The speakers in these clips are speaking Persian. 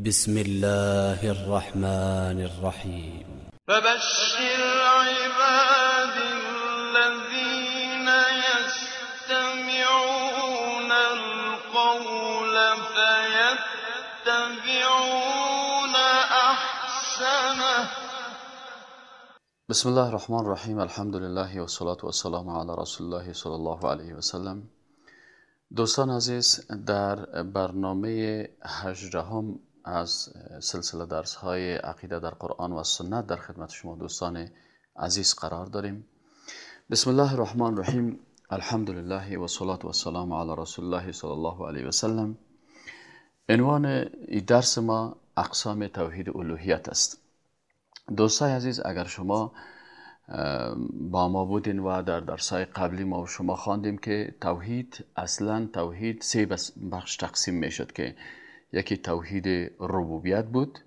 بسم الله الرحمن الرحيم. فبشر عباد الذين يستمعون القول فيتبعون أحسنه. بسم الله الرحمن الرحیم الحمد لله و صلاة و سلام علی رسول الله صلی الله علیه و سلم دوستان عزیز در برنامه هجدهم از سلسله درس های عقیده در قرآن و سنت در خدمت شما دوستان عزیز قرار داریم. بسم الله الرحمن الرحیم. الحمد لله و صلاة و سلام علی رسول الله صلی الله علیه و سلم. عنوان این درس ما اقسام توحید الوهیت است. دوستای عزیز اگر شما با ما بودین و در درسای قبلی ما شما خواندیم که توحید اصلا توحید سه بخش تقسیم می شد که یکی توحید ربوبیت بود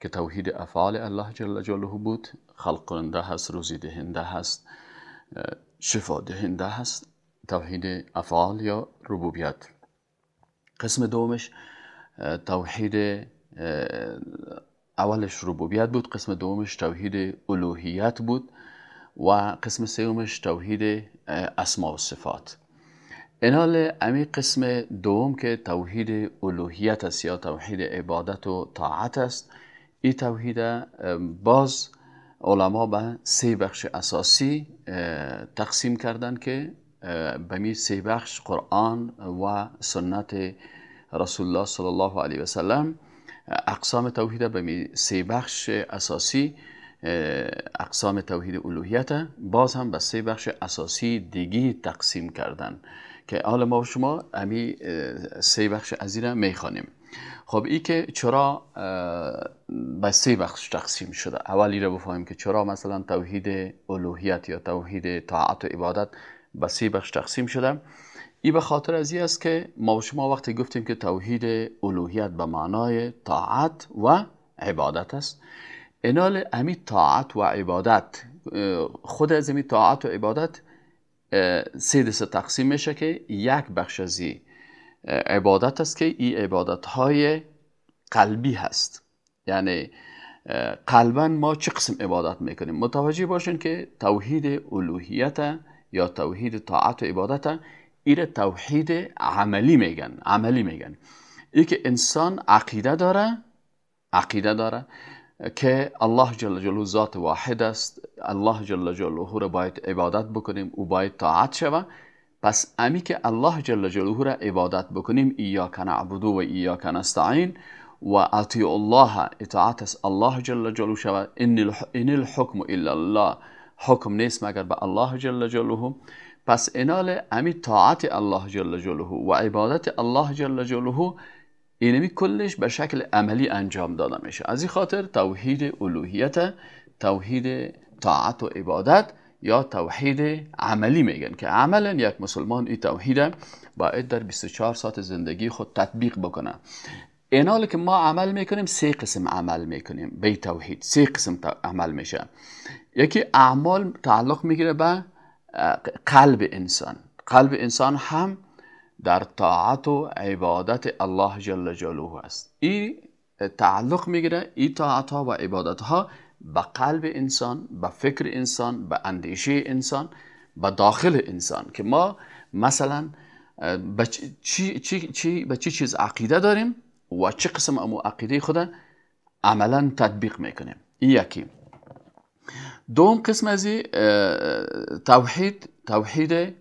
که توحید افعال الله جل جلاله بود. خلق کننده هست روزی دهنده هست شفا دهنده هست. توحید افعال یا ربوبیت. قسم دومش توحید اولش ربوبیت بود. قسم دومش توحید الوهیت بود. و قسم سومش توحید اسما و صفات. انال امی قسم دوم که توحید الوهیت است یا توحید عبادت و طاعت است. این توحید باز علما به سه بخش اساسی تقسیم کردن که به می سه بخش قرآن و سنت رسول الله صلی الله علیه و سلم. اقسام توحید به می سه بخش اساسی اقسام توحید الوهیت. باز هم به سه بخش اساسی دیگی تقسیم کردن که حالا ما شما امی سه بخش از این می‌خوانیم. خب ای که چرا به سه بخش تقسیم شده. اولی رو بفهمیم که چرا مثلا توحید الوهیت یا توحید طاعت و عبادت به سه بخش تقسیم شده. ای به خاطر از است که ما شما وقتی گفتیم که توحید الوهیت به معنای طاعت و عبادت است انال امی طاعت و عبادت خود از امی طاعت و عبادت سه دسته تقسیم میشه که یک بخش از عبادت است که این عبادت های قلبی هست. یعنی قلبا ما چه قسم عبادت می‌کنیم؟ متوجه باشین که توحید الوهیت یا توحید طاعت و عبادت ایره توحید عملی میگن عملی میگن. ای که انسان عقیده داره عقیده داره. که الله جل جلاله ذات واحد است. الله جل جلاله را باید عبادت بکنیم. او باید طاعت شوه پس امی که الله جل جلاله را عبادت بکنیم ایاک نعبدو و ایاک نستعین و اطیع الله اطاعت است الله جل جلاله شوه ان الحکم الا الله. حکم نیست مگر به الله جل جلاله. پس انال امی طاعت الله جل جلاله و عبادت الله جل جلاله اینمی کلش به شکل عملی انجام داده میشه. از این خاطر توحید الوهیت توحید طاعت و عبادت یا توحید عملی میگن که عملا یک مسلمان این توحید باید در 24 ساعت زندگی خود تطبیق بکنه. این حال که ما عمل می‌کنیم سه قسم عمل می‌کنیم. به توحید سه قسم عمل میشه. یکی اعمال تعلق می‌گیره به قلب انسان. قلب انسان هم در طاعت و عبادت الله جل جلاله است. این تعلق می‌گیره این طاعت ها و عبادت ها به قلب انسان به فکر انسان به اندیشه انسان به داخل انسان. که ما مثلا به چی, چی, چی, به چی چیز عقیده داریم و چه قسم امو عقیده خود عملا تطبیق می‌کنیم. این یکی. دوم قسم از توحید توحید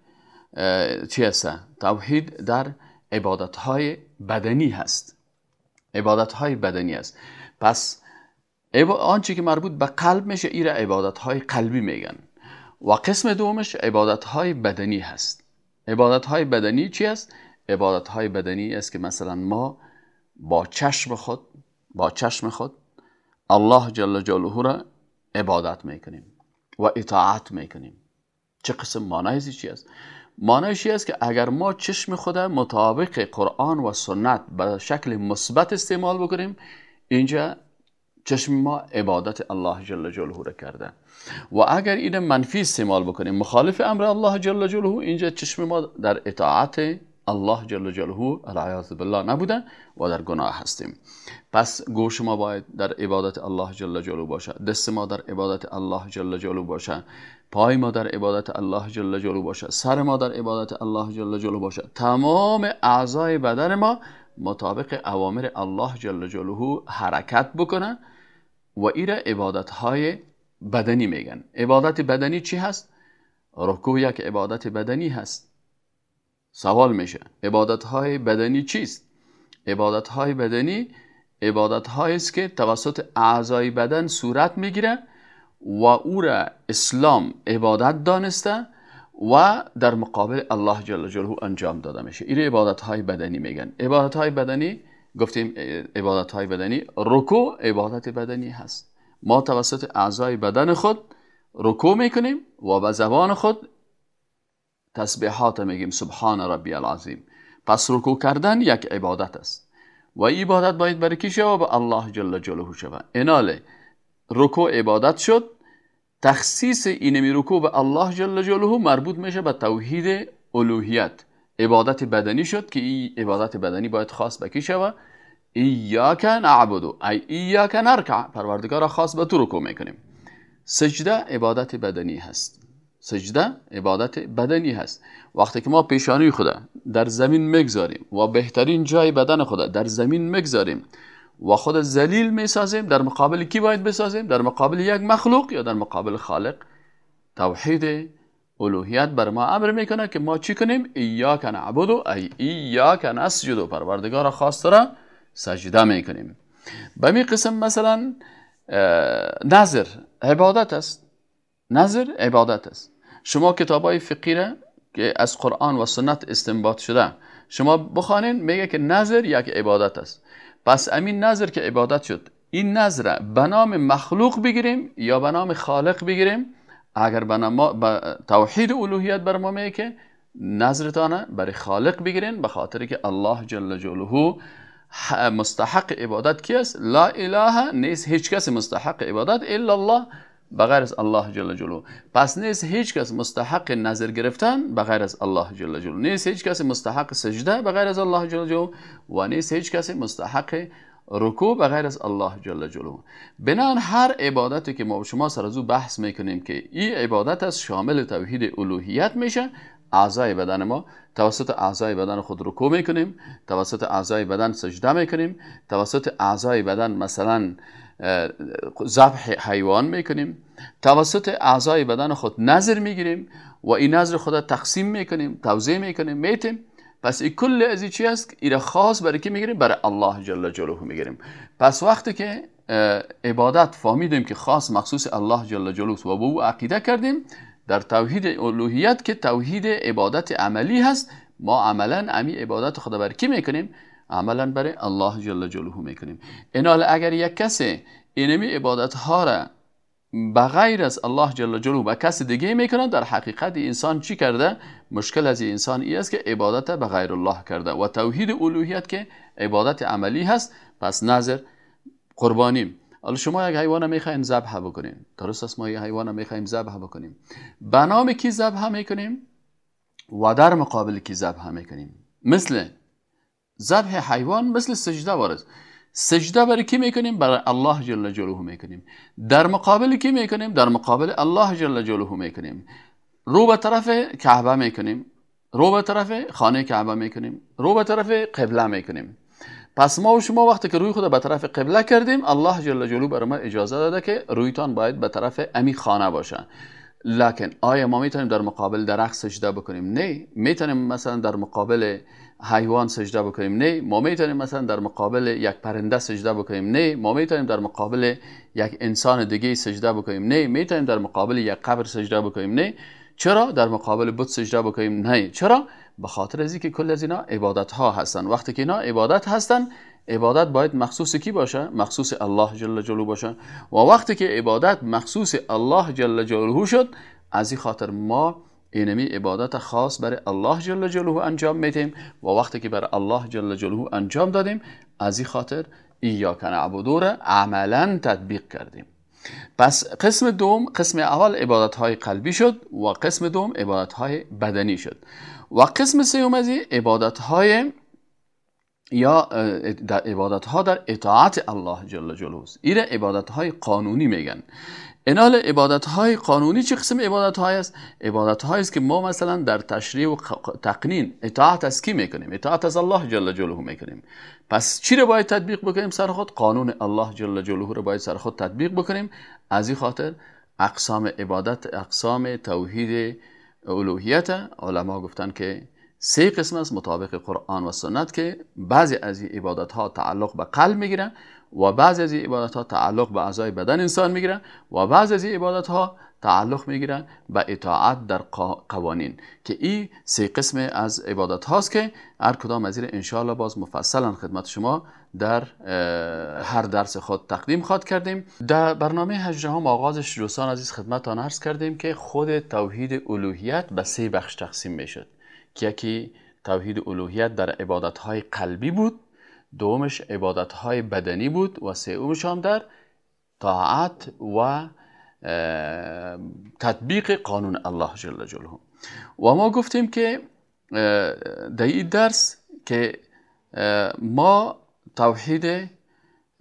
چی هست؟ توحید در عبادت های بدنی هست عبادت های بدنی است پس آنچه که مربوط به قلب میشه ایره عبادت های قلبی میگن و قسم دومش عبادت های بدنی هست عبادت های بدنی چی است؟ عبادت های بدنی است که مثلا ما با چشم خود با چشم خود الله جل جلاله را عبادت می‌کنیم و اطاعت می‌کنیم چه قسم معنی چی است؟ معنیش است که اگر ما چشم خود مطابق قرآن و سنت به شکل مثبت استعمال بکنیم اینجا چشم ما عبادت الله جل جلاله را کرده. و اگر این منفی استعمال بکنیم مخالف امر الله جل جلاله اینجا چشم ما در اطاعت الله جل جلاله العیاذ بالله نبوده و در گناه هستیم. پس گوش ما باید در عبادت الله جل جلاله باشه. دست ما در عبادت الله جل جلاله باشه. پای ما در عبادت الله جل جلاله باشه سر ما در عبادت الله جل جلاله باشه تمام اعضای بدن ما مطابق اوامر الله جل جلاله حرکت بکنه و ایره عبادت های بدنی میگن عبادت بدنی چی هست؟ رکوع یک عبادت بدنی هست سوال میشه عبادت های بدنی چیست؟ عبادت های بدنی عبادت است که توسط اعضای بدن صورت می‌گیره و او را اسلام عبادت دانسته و در مقابل الله جل جلاله انجام داده میشه. این عبادت های بدنی میگن. عبادت های بدنی گفتیم عبادت های بدنی رکوع عبادت بدنی هست. ما توسط اعضای بدن خود رکوع می‌کنیم و به زبان خود تسبیحات میگیم. سبحان ربی العظیم. پس رکوع کردن یک عبادت است. و عبادت باید برای کی شود به الله جل جلاله شود. اناله رکوع عبادت شد. تخصیص اینمی رکوع به الله جل جلاله مربوط میشه به توحید الوهیت. عبادت بدنی شد که این عبادت بدنی باید خاص به کی شود؟ ایاک نعبدو ای ایاک نرکع. پروردگار خاص به تو رکوع می‌کنیم. سجده عبادت بدنی هست. سجده عبادت بدنی هست. وقتی که ما پیشانی خدا در زمین می‌گذاریم و بهترین جای بدن خدا در زمین می‌گذاریم و خود زلیل می‌سازیم در مقابل کی باید بسازیم؟ در مقابل یک مخلوق یا در مقابل خالق؟ توحید الوهیت بر ما امر می‌کنه که ما چی کنیم؟ ایاک نعبد و ای ایاک نسجد و پروردگار خاص را سجده می‌کنیم. به می قسم مثلا نظر عبادت است. نظر عبادت است. شما کتاب های فقیره که از قرآن و سنت استنباط شده شما بخوانین میگه که نظر یک عبادت است. پس امین نظر که عبادت شد این نظر به نام مخلوق بگیریم یا به نام خالق بگیریم؟ اگر به توحید الوهیت بر ما که نظرتانه برای خالق بگیرین به خاطر که الله جل جلاله مستحق عبادت کی است لا اله نیست هیچ کس مستحق عبادت الا الله. بغیر از الله جل جلاله. پس نیست هیچ کس مستحق نظر گرفتن بغیر از الله جل جلاله. نیست هیچ کس مستحق سجده بغیر از الله جل جلاله. و نیست هیچ کس مستحق رکوع بغیر از الله جل جلاله. بنان هر عبادتی که ما شما سر از بحث می‌کنیم که این عبادت از شامل توحید الوهیت میشه اعضای بدن ما توسط اعضای بدن خود رکوع می‌کنیم توسط اعضای بدن سجده می‌کنیم توسط اعضای بدن مثلا ذبح حیوان می‌کنیم. توسط اعضای بدن خود نظر می‌گیریم و این نظر خود تقسیم می‌کنیم توضیح می‌کنیم میتیم. پس این کل از چی است؟ این خاص برای کی می‌گیریم؟ برای الله جل جلاله می‌گیریم. پس وقتی که عبادت فهمیدیم که خاص مخصوص الله جل جلاله و به او عقیده کردیم در توحید الوهیت که توحید عبادت عملی هست ما عملا امی عبادت خدا بر کی می‌کنیم؟ عملا برای الله جل جلاله می‌کنیم. اینال اگر یک کسی اینمی عبادت ها را بغیر از الله جل جلاله و کسی دیگه می‌کنه در حقیقت انسان چی کرده؟ مشکل از انسان ای است که عبادت به غیر الله کرده و توحید الوهیت که عبادت عملی هست. پس نظر قربانیم حالا شما یک حیوان می‌خواین ذبح بکنیم درست است ما یک حیوان می‌خوایم ذبح بکنیم. به نام کی ذبح می‌کنیم؟ و در مقابل کی ذبح می‌کنیم؟ مثل ذبح حیوان مثل سجده وارد. سجده برای کی می‌کنیم؟ برای الله جل جلاله می‌کنیم. در مقابل کی می‌کنیم؟ در مقابل الله جل جلاله می‌کنیم. رو به طرف کعبه می‌کنیم. رو به طرف خانه کعبه می‌کنیم. رو به طرف قبله می‌کنیم. پس ما و شما وقتی که روی خود به طرف قبله کردیم الله جل جلاله برای ما اجازه داده که رویتان باید به طرف امی خانه باشه. لکن آیا ما می‌تونیم در مقابل درخت سجده بکنیم؟ نه. می‌تونیم مثلا در مقابل حیوان سجده بکنیم. نه ما می‌تونیم مثلا در مقابل یک پرنده سجده بکنیم. نه ما می‌تونیم در مقابل یک انسان دیگه سجده بکنیم. نه می‌تونیم در مقابل یک قبر سجده بکنیم. نه چرا در مقابل بت سجده بکنیم؟ نه. چرا؟ به خاطر از که کل از اینا عبادت ها هستن. وقتی که اینا عبادت هستن عبادت باید مخصوص کی باشه؟ مخصوص الله جل جلاله باشه. و وقتی که عبادت مخصوص الله جل جلاله شد از این خاطر ما اینمی عبادت خاص برای الله جل جلاله انجام میدیم و وقتی که برای الله جل جلاله انجام دادیم از این خاطر ایاک نعبدو را عملا تطبیق کردیم. پس قسم دوم قسم اول عبادت های قلبی شد و قسم دوم عبادت های بدنی شد. و قسم سوم از عبادت های یا در عبادت ها در اطاعت الله جل جلاله است. این عبادت های قانونی میگن. اینال عبادت های قانونی چه قسم عبادت های است؟ عبادت های است که ما مثلا در تشریع و تقنین اطاعت از کی می‌کنیم؟ اطاعت از الله جل جلاله می‌کنیم. پس چی رو باید تطبیق بکنیم سر خود؟ قانون الله جل جلاله رو باید سر خود تطبیق بکنیم. از این خاطر اقسام عبادت اقسام توحید الوهیت علما گفتن که سه قسم است مطابق قرآن و سنت که بعضی از این عبادت ها تعلق به قلب می‌گیرن و بعضی از این عبادت ها تعلق به اعضای بدن انسان می‌گیرن و بعضی از این عبادت ها تعلق می‌گیرن به اطاعت در قوانین که این سه قسم از عبادت هاست که هر کدام از این انشاءالله باز مفصلا خدمت شما در هر درس خود تقدیم خواد کردیم. در برنامه هجره هم آغازش دوستان عزیز خدمتان عرض کردیم که خود توحید الوهیت به سه بخش تقسیم می‌شد. یکی توحید الوهیت در عبادت های قلبی بود دومش عبادت های بدنی بود و سومش هم در طاعت و تطبیق قانون الله جل جلاله. و ما گفتیم که در این درس که ما توحید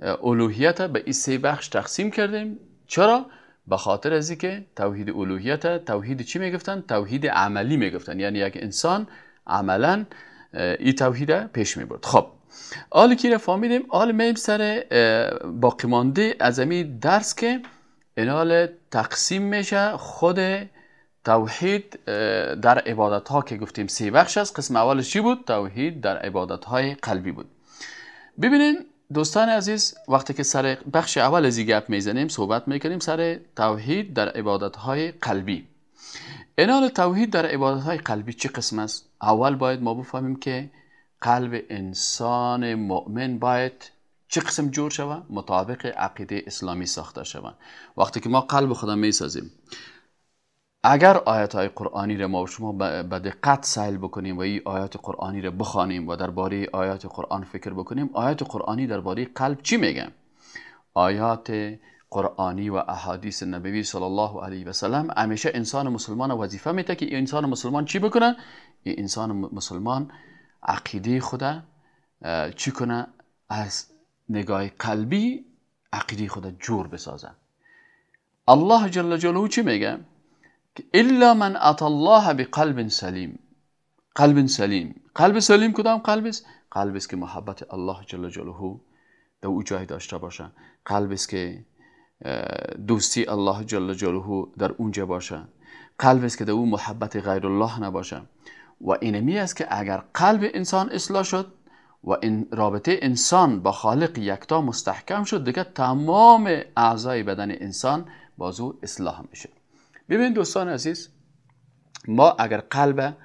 الوهیت به این سه بخش تقسیم کردیم. چرا؟ به خاطر از که توحید الوهیت توحید چی می‌گفتن؟ توحید عملی می‌گفتن. یعنی یک انسان عملا این توحید پیش می‌برد. خب حالا که را فهمیدیم؟ حالا میم سر باقی مانده از درس که این تقسیم میشه خود توحید در عبادت ها که گفتیم. سی بخش است. قسم اولش چی بود؟ توحید در عبادت های قلبی بود. ببینین دوستان عزیز وقتی که سر بخش اول از گپ می‌زنیم صحبت می‌کنیم سر توحید در عبادت های قلبی. اینال توحید در عبادت های قلبی چه قسم است؟ اول باید ما بفهمیم که قلب انسان مؤمن باید چه قسم جور شود؟ مطابق عقیده اسلامی ساخته شود. وقتی که ما قلب خدا می‌سازیم اگر آیات های قرآنی را ما و شما به دقت سیل بکنیم و این آیات قرآنی را بخوانیم و درباره آیات قرآن فکر بکنیم آیات قرآنی درباره قلب چی میگن؟ آیات قرآنی و احادیث نبوی صلی الله علیه و سلم همیشه انسان مسلمان وظیفه میده که انسان مسلمان چی بکنه این انسان مسلمان عقیده خدا چی کنه؟ از نگاه قلبی عقیده خدا جور بسازه الله جل جلاله چی میگه؟ الا من اتى الله بقلب سلیم قلب سلیم قلب سلیم کدام قلب است؟ قلب است که محبت الله جل جلاله در او جای داشته باشه. قلب است که دوستی الله جل جلاله در اونجا باشه. قلب است که در او محبت غیر الله نباشه. و اینمی است که اگر قلب انسان اصلاح شد و این رابطه انسان با خالق یکتا مستحکم شد دیگه تمام اعضای بدن انسان بازو اصلاح میشه. ببین دوستان عزیز ما اگر قلب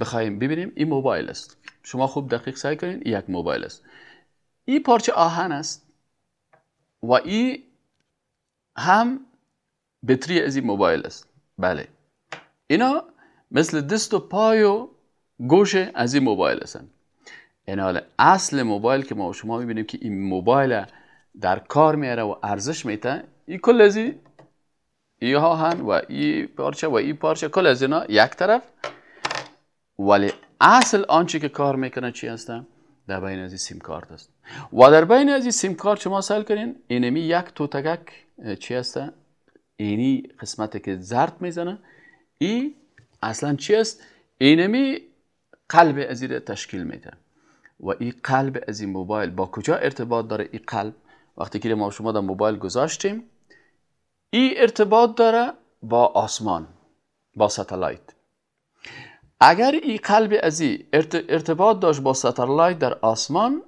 بخوایم ببینیم این موبایل است. شما خوب دقیق سعی کنید یک موبایل است. این پارچه آهن است و این هم بطری از این موبایل است. بله. اینا مثل دست و پای و گوش از این موبایل هستن. این حال اصل موبایل که ما شما می‌بینیم که این موبایل در کار میاره و ارزش میته این کل از این ای آهن و ای پارچه و ای پارچه. کل از اینا یک طرف. ولی اصل آنچه که کار می‌کنه چی هستن؟ در بین از سیم کارت است و در بین از سیم کارت شما سل کنین اینمی یک توتگک چی هسته اینی قسمتی که زرد می‌زنه. ای اصلا چی است اینمی قلب از تشکیل میده. و این قلب از این موبایل با کجا ارتباط داره این قلب؟ وقتی که ما شما در موبایل گذاشتیم این ارتباط داره با آسمان با ستلایت اگر این قلب از ارتباط داشت با ستلایت در آسمان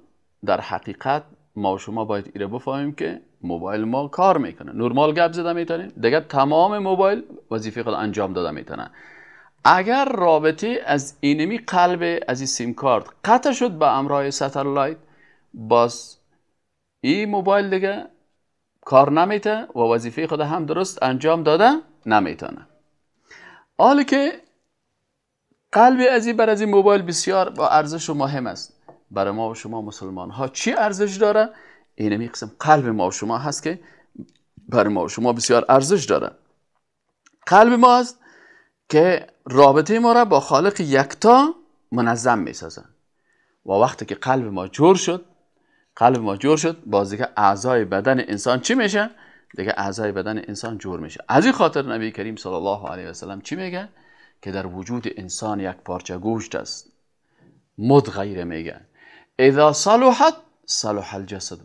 در حقیقت ما شما باید ایره بفهمیم که موبایل ما کار می‌کنه. نرمال گپ زده می‌تونه دیگه تمام موبایل وظیفه خود انجام داده می‌تونه. اگر رابطه از اینمی قلب از این سیم کارت قطع شد به امرای ستلایت باز این موبایل دیگه کار نمیته و وظیفه خود هم درست انجام داده نمی‌تونه. حالا که قلب از این بر از این موبایل بسیار با ارزش و مهم است. برای ما و شما مسلمان ها چی ارزش داره؟ اینمی قسم قلب ما و شما هست که بر ما و شما بسیار ارزش داره. قلب ما است که رابطه ما را با خالق یکتا منظم می‌سازه و وقتی که قلب ما جور شد قلب ما جور شد باز دیگه اعضای بدن انسان چی میشه؟ دیگه اعضای بدن انسان جور میشه. از این خاطر نبی کریم صلی الله علیه و سلم چی میگه؟ که در وجود انسان یک پارچه گوشت است. مد غیره میگه اذا صلحت صلح الجسد.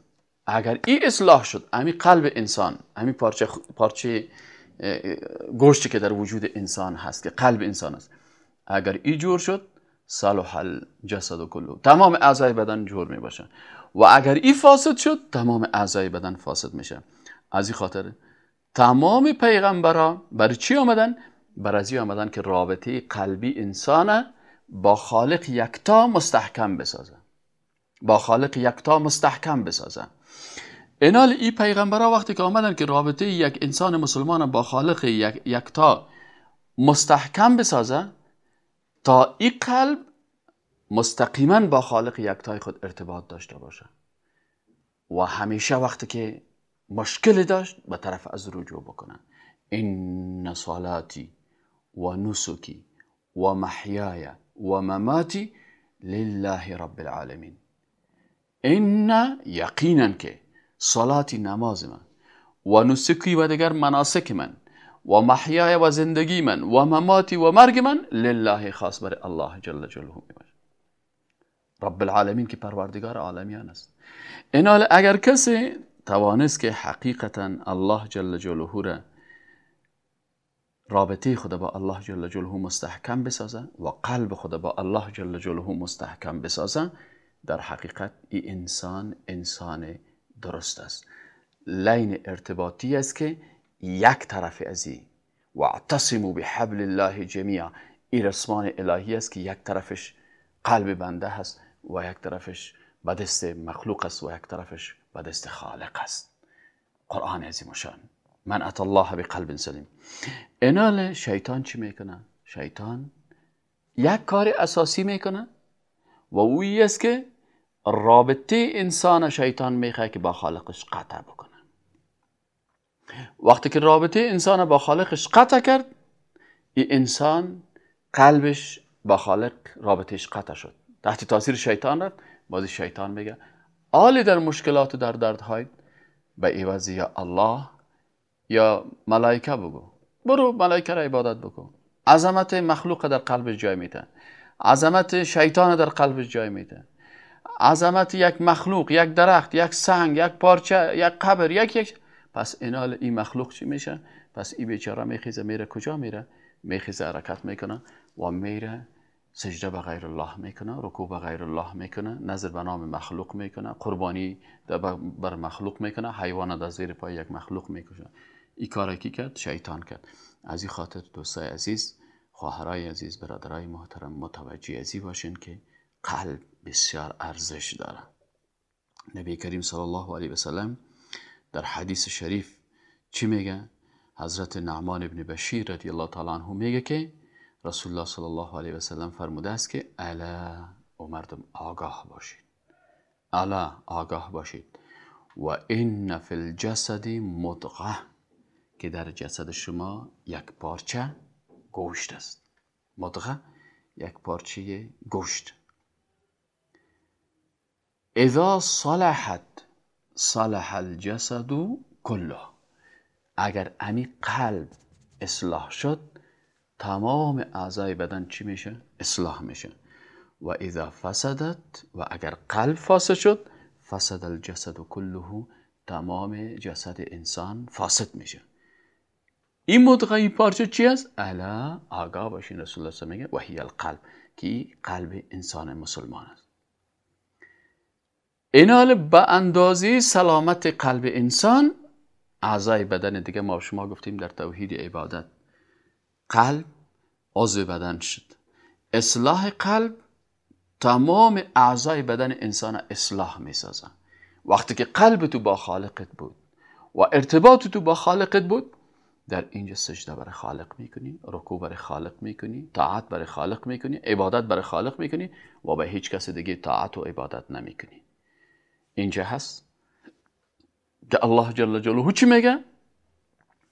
اگر این اصلاح شد امی قلب انسان امی پارچه, پارچه گوشتی که در وجود انسان هست که قلب انسان است اگر ای جور شد صلح الجسد کلو تمام اعضای بدن جور می باشه و اگر ای فاسد شد تمام اعضای بدن فاسد میشه. از این خاطر تمام پیغمبرا برای چی آمدن؟ بر از آمدن که رابطه قلبی انسان با خالق یکتا مستحکم بسازه. با خالق یکتا مستحکم بسازه. اینال ای پیغمبرها وقتی که آمدن که رابطه یک انسان مسلمان با خالق یک یکتا مستحکم بسازه تا این قلب مستقیما با خالق یکتای خود ارتباط داشته باشه. و همیشه وقتی که مشکل داشت به طرف از رجوع بکنه. این صلاتی و نسکی و محیای و مماتی لله رب العالمین. این یقینا که صلاتی نماز من و نسکی و دیگر مناسک من و محیای و زندگی من و مماتی و مرگ من لله خاص بر الله جل جلاله رب العالمین که پروردگار عالمیان است. اینال اگر کسی توانست که حقیقتا الله جل جلاله را رابطه خدا با الله جل جلاله مستحکم بسازه و قلب خدا با الله جل جلاله مستحکم بسازه در حقیقت این انسان انسان درست است. لین ارتباطی است که یک طرف ازی و اعتصموا بحبل الله جمیعا. این رسمان الهی است که یک طرفش قلب بنده هست و یک طرفش به دست مخلوق است و یک طرفش به دست خالق است. قرآن عظیم شان. من ات الله بقلب سلیم. انال شیطان چی می‌کنه؟ شیطان یک کار اساسی می‌کنه و اوی است که رابطه انسان شیطان می‌خواه که با خالقش قطع بکنه. وقتی که رابطه انسان با خالقش قطع کرد این انسان قلبش با خالق رابطهش قطع شد. تحت تاثیر شیطان رفت. بازی شیطان میگه. آلی در مشکلات و در دردهای به ایوز یا الله یا ملائکه بگو. برو ملائکه را عبادت بکن. عظمت مخلوق در قلب جای میده. عظمت شیطان در قلب جای میده. عظمت یک مخلوق یک درخت یک سنگ یک پارچه یک قبر یک یک پس اینال این مخلوق چی میشه؟ پس این بیچاره میخیزه میره کجا میره؟ میخیزه حرکت می‌کنه و میره سجده به غیر الله می‌کنه رکوع به غیر الله می‌کنه نظر به نام مخلوق می‌کنه قربانی بر مخلوق می‌کنه حیوان در زیر پای یک مخلوق می‌کشه. این کار کی کرد؟ شیطان کرد. از این خاطر دوستای عزیز خواهرای عزیز برادرای محترم متوجه ازی باشین که قلب بسیار ارزش داره. نبی کریم صلی الله علیه و سلم در حدیث شریف چی میگه؟ حضرت نعمان ابن بشیر رضی الله تعالی عنه میگه که رسول الله صلی الله علیه و سلم فرموده است که الا و مردم آگاه باشید. الا آگاه باشید. و این فی الجسد مدغه که در جسد شما یک پارچه گوشت است. مدغه یک پارچه گوشت. اذا صلحت صلح الجسد کله اگر امی قلب اصلاح شد تمام اعضای بدن چی میشه؟ اصلاح میشه. و اذا فسدت و اگر قلب فاسد شد فسد الجسد کله تمام جسد انسان فاسد میشه. این مدغه پارچه چی است؟ الا آگاه باشین رسول الله میگه و هی القلب. که قلب انسان مسلمان است. این حال به اندازه سلامت قلب انسان اعضای بدن دیگه ما شما گفتیم در توحید عبادت قلب عضو بدن شد. اصلاح قلب تمام اعضای بدن انسان اصلاح می سازن وقتی که قلب تو با خالقت بود و ارتباط تو با خالقت بود در اینجا سجده برای خالق می‌کنی رکوع برای خالق می‌کنی طاعت برای خالق می‌کنی عبادت برای خالق می‌کنی و به هیچ کس دیگه طاعت و عبادت نمی‌کنی. اینجا هست. که الله جل جلاله چی میگه؟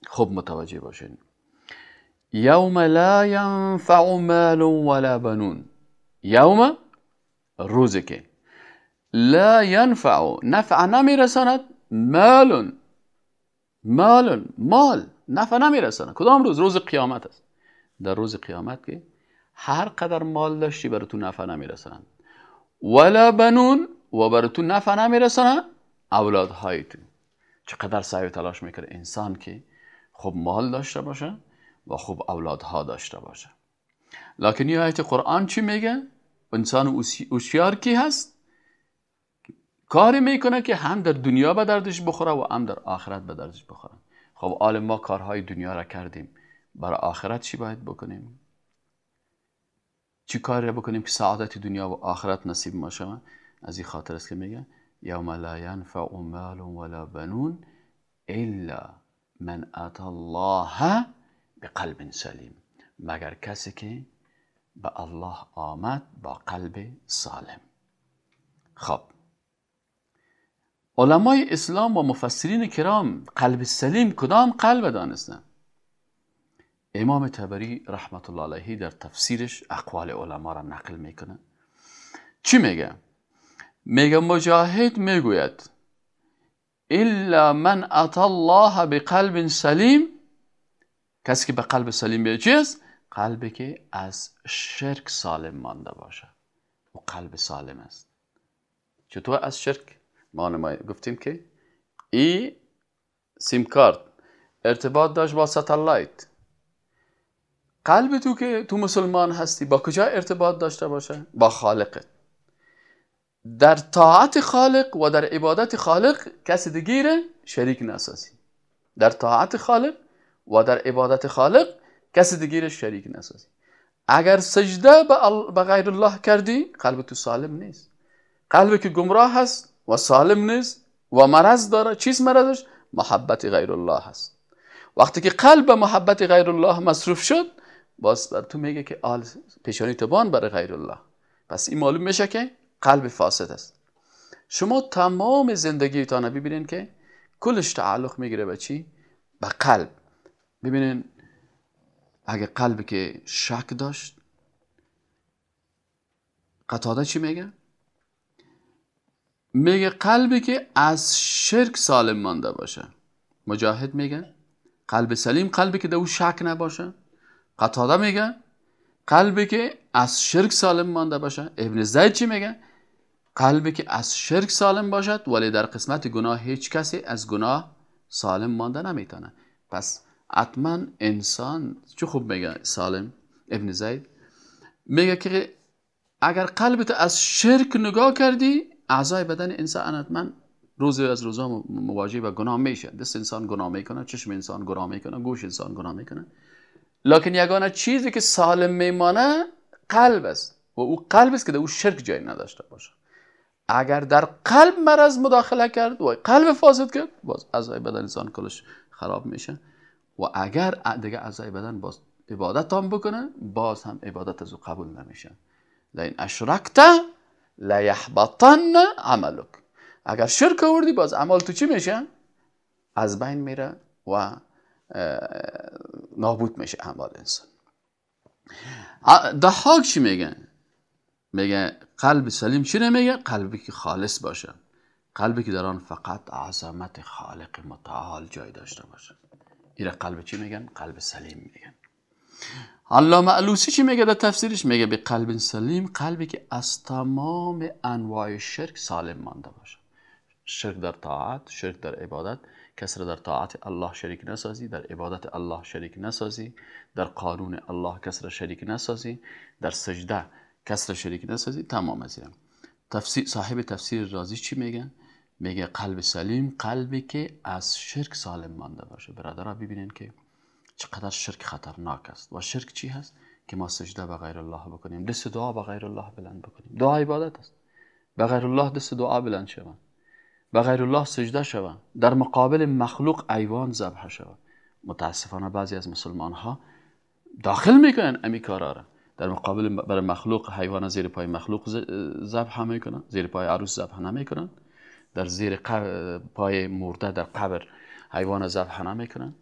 خوب متوجه باشین. یوم لا ینفع مال ولا بنون. یوم روزی که لا ینفع نفع نمیرساند مال مال مال نفع نمیرساند. کدام روز؟ روز قیامت است. در روز قیامت که هر قدر مال داشتی برای تو نفع نمیرساند. ولا بنون و برای تو نفع نمیرساند اولادهای تو چقدر سعی و تلاش می‌کنه انسان که خوب مال داشته باشه و خوب اولادها داشته باشه لکن یه آیت قرآن چی میگه؟ انسان اوشیار کی هست؟ کاری می‌کنه که هم در دنیا به دردش بخوره و هم در آخرت به دردش بخوره خب آل ما کارهای دنیا را کردیم برای آخرت چی باید بکنیم؟ چی کاری را بکنیم که سعادت دنیا و آخرت نصیب ما شود؟ از این خاطر است که میگه یوم لا ینفع مال ولا بنون الا من اتى الله بقلب سلیم. مگر کسی که به الله آمد با قلب سالم. خب. علمای اسلام و مفسرین کرام قلب سلیم کدام قلب دانستن؟ امام تبری رحمت الله علیه در تفسیرش اقوال علما را نقل می‌کنه. چی میگه؟ میگه مجاهد می‌گوید. الا من اتى الله بقلب سلیم. کسی که به قلب سلیم بیاد چیست؟ قلبی که از شرک سالم مانده باشه. و قلب سالم است. چطور از شرک؟ ما نمای گفتیم که ای سیم کارت ارتباط داشت با ستالایت قلب تو که تو مسلمان هستی با کجا ارتباط داشته باشه؟ با خالقت. در طاعت خالق و در عبادت خالق کسی دیگه شریک نسازی. در طاعت خالق و در عبادت خالق کسی دیگه شریک نسازی. اگر سجده به غیر الله کردی قلب تو سالم نیست. قلبی که گمراه هست و سالم نیست و مرض داره. چیز مرضش؟ محبت غیر الله هست. وقتی که قلب محبت غیر الله مصروف شد باز بر تو میگه که آل پیشانی تبان برای غیر الله. پس این معلوم میشه که قلب فاسد است. شما تمام زندگیتان ببینین که کلش تعلق می‌گیره به چی؟ به قلب. ببینین اگه قلب که شک داشت قطاده چی میگه؟ میگه قلبی که از شرک سالم مانده باشه. مجاهد میگه قلب سلیم قلبی که دو شک نباشه. قطاده میگه قلبی که از شرک سالم مانده باشه. ابن زید چی میگه؟ قلبی که از شرک سالم باشد ولی در قسمت گناه هیچ کسی از گناه سالم مانده نمی‌تونه. پس حتما انسان چه خوب میگه سالم؟ ابن زید میگه که اگر قلبت از شرک نگاه کردی اعضای بدن انسان حتما روزی از روزا مواجه با گناه میشه. دست انسان گناه می‌کنه چشم انسان گناه می‌کنه گوش انسان گناه می‌کنه. لکن یگانه چیزی که سالم میمانه قلب است. و او قلب است که در او شرک جای نداشته باشه. اگر در قلب مرض مداخله کرد و قلب فاسد کرد باز اعضای بدن انسان کلش خراب میشه. و اگر دیگه اعضای بدن باز عبادت هم بکنه باز هم عبادت از او قبول نمیشه. لین اشرکت لیحبطن عملک. اگر شرک آوردی باز عمل تو چی میشه؟ از بین میره و نابود میشه اعمال انسان. دهاک چی میگن میگه قلب سلیم چی نمیگه قلبی که خالص باشه. قلبی که در آن فقط عظمت خالق متعال جای داشته باشه. این قلب چی میگن؟ قلب سلیم میگن. علامه علوسی چی میگه در تفسیرش؟ میگه به قلب سلیم قلبی که از تمام انواع شرک سالم مانده باشه. شرک در طاعت شرک در عبادت. کس را در طاعت الله شریک نسازی در عبادت الله شریک نسازی. در قانون الله کس را شریک نسازی. در سجده کس را شریک نسازی تمام از تفسیر صاحب تفسیر رازی چی میگن؟ میگه قلب سلیم قلبی که از شرک سالم مانده باشه. برادرها ببینین که چقدر شرک خطرناک است. و شرک چی هست؟ که ما سجده به غیر الله بکنیم دست دعا به غیر الله بلند بکنیم. دعا عبادت است. به غیر الله دست دعا بلند شوند به غیر الله سجده شوند در مقابل مخلوق ایوان ذبح شوند متاسفانه بعضی از مسلمان ها داخل می‌کنن امی کارا را. در مقابل برای مخلوق حیوان زیر پای مخلوق ذبح می‌کنن زیر پای عروس ذبح نمی‌کنن. در زیر پای مرده در قبر حیوان ذبح نمی‌کنن.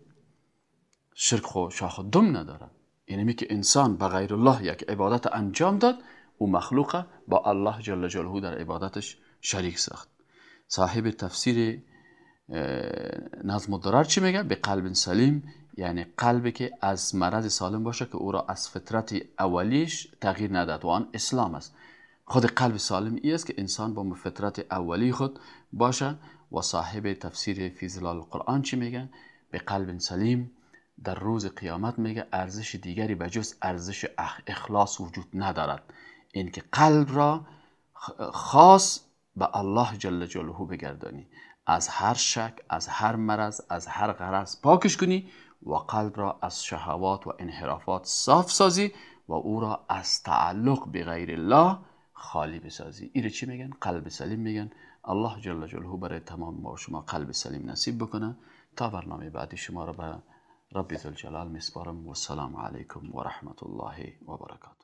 شرک خو شاخ دم نداره یعنی که انسان به غیر الله یک عبادت انجام داد او مخلوق با الله جل جلاله در عبادتش شریک ساخت. صاحب تفسیر نظم الدرر چی میگه؟ به قلب سلیم یعنی قلبی که از مرض سالم باشه که او را از فطرت اولیش تغییر نداد و آن اسلام است. خود قلب سالم ای است که انسان با فطرت اولی خود باشه و صاحب تفسیر فیزلال القرآن چی میگه؟ به قلب سلیم در روز قیامت میگه ارزش دیگری به جز ارزش اخلاص وجود ندارد. اینکه قلب را خاص به الله جل جلاله بگردانی. از هر شک از هر مرض از هر غرض پاکش کنی و قلب را از شهوات و انحرافات صاف سازی و او را از تعلق به غیر الله خالی بسازی. ایره چی میگن؟ قلب سلیم میگن. الله جل جلاله برای تمام ما شما قلب سلیم نصیب بکنه. تا برنامه بعدی شما را به رب ذوالجلال میسپارم و السلام علیکم و رحمت الله و برکاته.